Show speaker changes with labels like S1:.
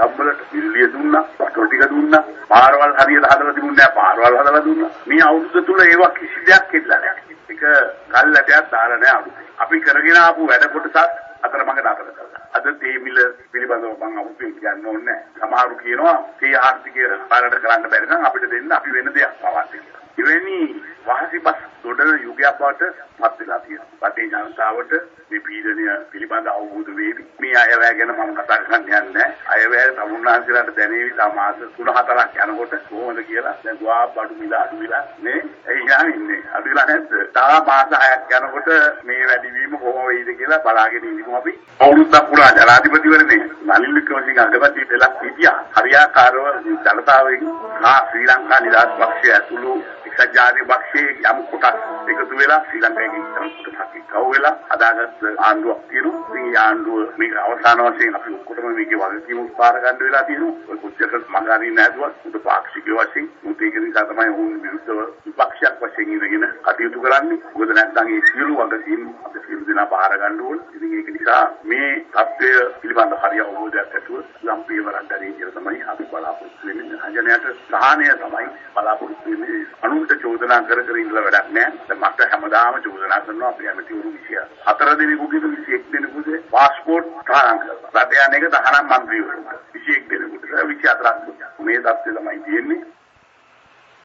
S1: ගම්වලට පිල්ලිය දුන්නා, වතුර ටික දුන්නා, පාරවල් හරියට හදලා තිබුණේ නැහැ, පාරවල් හදලා දුන්නා. මේ අවුරුද්ද තුල ඒවා කිසි දෙයක් කෙරලා නැහැ. එක කල්ැටයක් දාලා නැහැ අලුතෙන්. අපි කරගෙන ආපු වැඩ කොටසක් අතරමඟ නතර කළා. අද තේ මිල පිළිබඳව මම අමුතුවෙන් කියන්න ඕනේ නැහැ. සමහරු කියනවා තේ ආර්ථිකය පාරට කරන්න බැරි නම් අපිට දෙන්න අපි වෙන දෙයක් පවත්ත කියලා. එවැනි වාසිපස් දොඩන යුගයක් බවට පත් වෙලා තියෙනවා. රටේ ජනතාවට මේ පීඩනය පිළිබඳ අවබෝධ වේවි. මේ අයවැය ගැන මම කතා කරන්න යන්නේ නැහැ. අයවැය තමුන්නාන්සලාට දැනේවි තා මාස 3-4ක් යනකොට කොහොමද කියලා. දැන් ගුවා බඩු මිල අඩු වෙලා නේ. ඒ යන්නේ ඉන්නේ. අඩු වෙලා නැද්ද? තා මාස 6ක් යනකොට මේ වැඩිවීම කොහොම වෙයිද කියලා බලාගෙන ඉමු අපි. අවුරුද්දක් පුරා ජනාධිපතිවරණේ නලින් වික්‍රමසිංහ අගමැති වෙලා හිටියා. හරියාකාරව ජනතාවගෙන් හා ශ්‍රී ලංකා නිදහස් පක්ෂය ඇතුළු එක්සත් ජාතික පක්ෂයේ යම් කොටස් එකතු වෙලා ශ්‍රී ලංකාවේ යම් කොටසක් එක්ව වෙලා හදාගත්ත ආණ්ඩුවක් තියෙනවා. ඉතින් ආණ්ඩුව මේක අවසාන වශයෙන් අපි ඔක්කොටම මේකේ වගකීම පාර ගන්න වෙලා තියෙනවා. ඔය කොච්චර මගහරින්න නැතුවත් උඩ පාක්ෂික වශයෙන් මුත් ඒක නිසා තමයි වුන් විරුද්ධව විපක්ෂයක් වශයෙන් ඉඳගෙන කටයුතු කරන්නේ. මොකද නැත්නම් ඒ සියලු වගකීම් අපි සියලු දෙනා පාර ගන්න ඕන. ඉතින් ඒක නිසා මේ தත්ත්වය පිළිබඳ හරිය අවබෝධයක් ඇතුව යම් පියවරක් ගන්න කියලා තමයි අපි බලාපොරොත්තු වෙන්නේ. රජනයට සහනය තමයි බලාපොරොත්තු වෙන්නේ. අනුන්ට චෝදනා කර කර ඉඳලා වැඩක් නැහැ. දැන් මට හැමදාම චෝදනා කරනවා අපි ඇමතිවරු 24 දෙනෙකුගේ 21 දෙනෙකුගේ પાස්පෝර්ට් තාරන් කරලා. රට යන එක 19 මන්ත්‍රීවරුන්ට 21 දෙනෙකුට 24ක් මේ தත්ත්වය තමයි තියෙන්නේ.